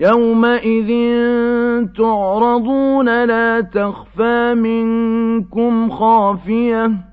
يَوْمَئِذٍ تُعْرَضُونَ لَا تَخْفَىٰ مِنكُمْ خَافِيَةٌ